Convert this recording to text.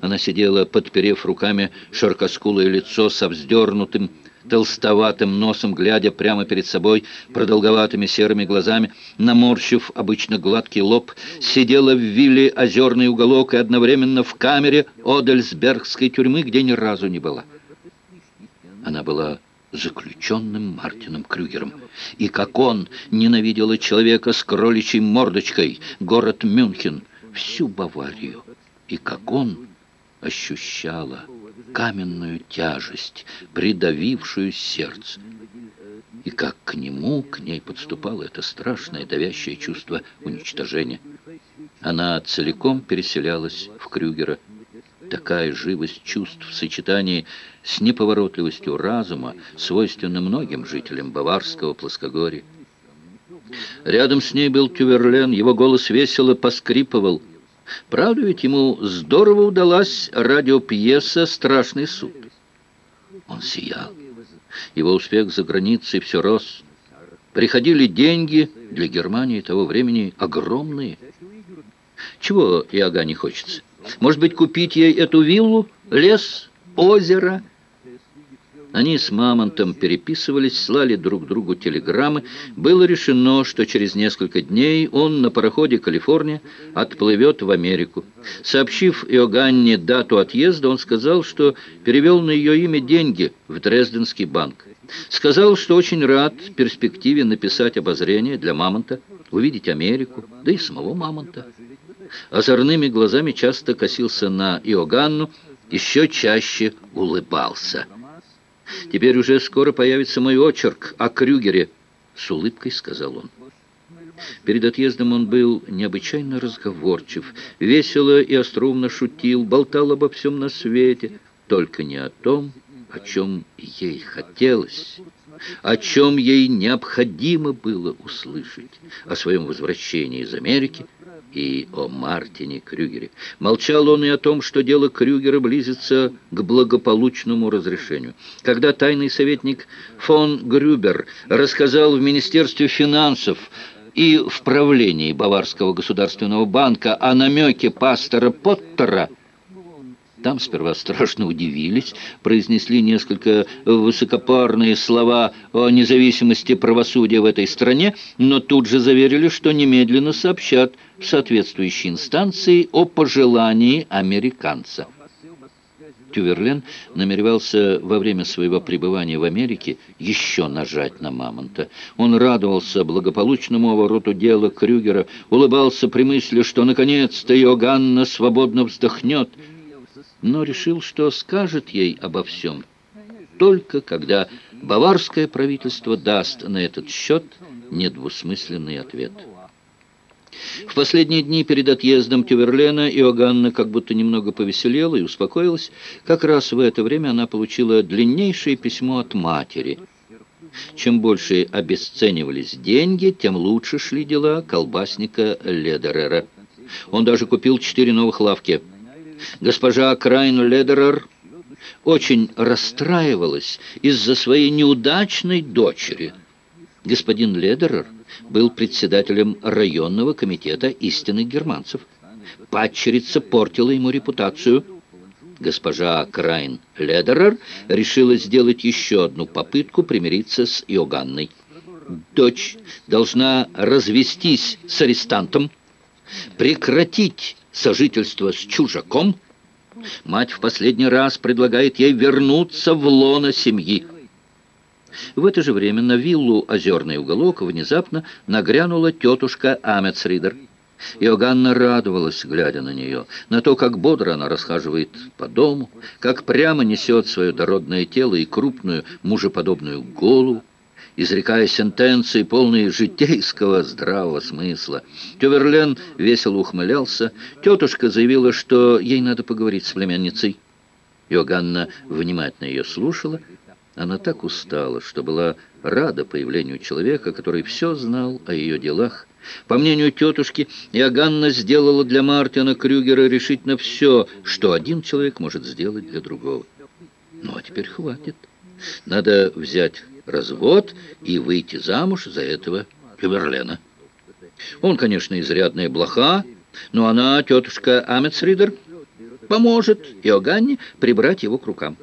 Она сидела, подперев руками широкоскулое лицо со вздернутым, толстоватым носом, глядя прямо перед собой продолговатыми серыми глазами, наморщив обычно гладкий лоб, сидела в вилле «Озерный уголок» и одновременно в камере Одельсбергской тюрьмы, где ни разу не была. Она была заключенным Мартином Крюгером. И как он ненавидела человека с кроличьей мордочкой, город Мюнхен, всю Баварию. И как он ощущала каменную тяжесть, придавившую сердце. И как к нему, к ней подступало это страшное давящее чувство уничтожения. Она целиком переселялась в Крюгера. Такая живость чувств в сочетании с неповоротливостью разума свойственна многим жителям Баварского плоскогорья. Рядом с ней был Тюверлен, его голос весело поскрипывал – Правда ведь ему здорово удалась радиопьеса «Страшный суд». Он сиял. Его успех за границей все рос. Приходили деньги, для Германии того времени огромные. Чего Иога не хочется? Может быть, купить ей эту виллу, лес, озеро – они с Мамонтом переписывались, слали друг другу телеграммы. Было решено, что через несколько дней он на пароходе «Калифорния» отплывет в Америку. Сообщив Иоганне дату отъезда, он сказал, что перевел на ее имя деньги в Дрезденский банк. Сказал, что очень рад перспективе написать обозрение для Мамонта, увидеть Америку, да и самого Мамонта. Озорными глазами часто косился на Иоганну, еще чаще улыбался – Теперь уже скоро появится мой очерк о Крюгере, с улыбкой сказал он. Перед отъездом он был необычайно разговорчив, весело и остроумно шутил, болтал обо всем на свете, только не о том, о чем ей хотелось, о чем ей необходимо было услышать, о своем возвращении из Америки, и о Мартине Крюгере. Молчал он и о том, что дело Крюгера близится к благополучному разрешению. Когда тайный советник фон Грюбер рассказал в Министерстве финансов и в правлении Баварского государственного банка о намеке пастора Поттера – там сперва страшно удивились, произнесли несколько высокопарные слова о независимости правосудия в этой стране, но тут же заверили, что немедленно сообщат в соответствующей инстанции о пожелании американца. Тюверлен намеревался во время своего пребывания в Америке еще нажать на Мамонта. Он радовался благополучному обороту дела Крюгера, улыбался при мысли, что наконец-то Иоганна свободно вздохнет – но решил, что скажет ей обо всем, только когда баварское правительство даст на этот счет недвусмысленный ответ. В последние дни перед отъездом Тюверлена Иоганна как будто немного повеселела и успокоилась. Как раз в это время она получила длиннейшее письмо от матери. Чем больше обесценивались деньги, тем лучше шли дела колбасника Ледерера. Он даже купил четыре новых лавки – Госпожа Крайн Ледерер очень расстраивалась из-за своей неудачной дочери. Господин Ледерер был председателем районного комитета истинных германцев. Падчерица портила ему репутацию. Госпожа Крайн Ледерер решила сделать еще одну попытку примириться с Иоганной. Дочь должна развестись с арестантом, прекратить сожительство с чужаком, мать в последний раз предлагает ей вернуться в лоно семьи. В это же время на виллу «Озерный уголок» внезапно нагрянула тетушка Амецридер. Иоганна радовалась, глядя на нее, на то, как бодро она расхаживает по дому, как прямо несет свое дородное тело и крупную мужеподобную голову изрекая сентенции, полные житейского здравого смысла. Тюверлен весело ухмылялся. Тетушка заявила, что ей надо поговорить с племянницей. Йоганна внимательно ее слушала. Она так устала, что была рада появлению человека, который все знал о ее делах. По мнению тетушки, Иоганна сделала для Мартина Крюгера решительно все, что один человек может сделать для другого. Ну, а теперь хватит. Надо взять развод и выйти замуж за этого Кюберлена. Он, конечно, изрядная блоха, но она, тетушка Амецридер, поможет Иоганне прибрать его к рукам.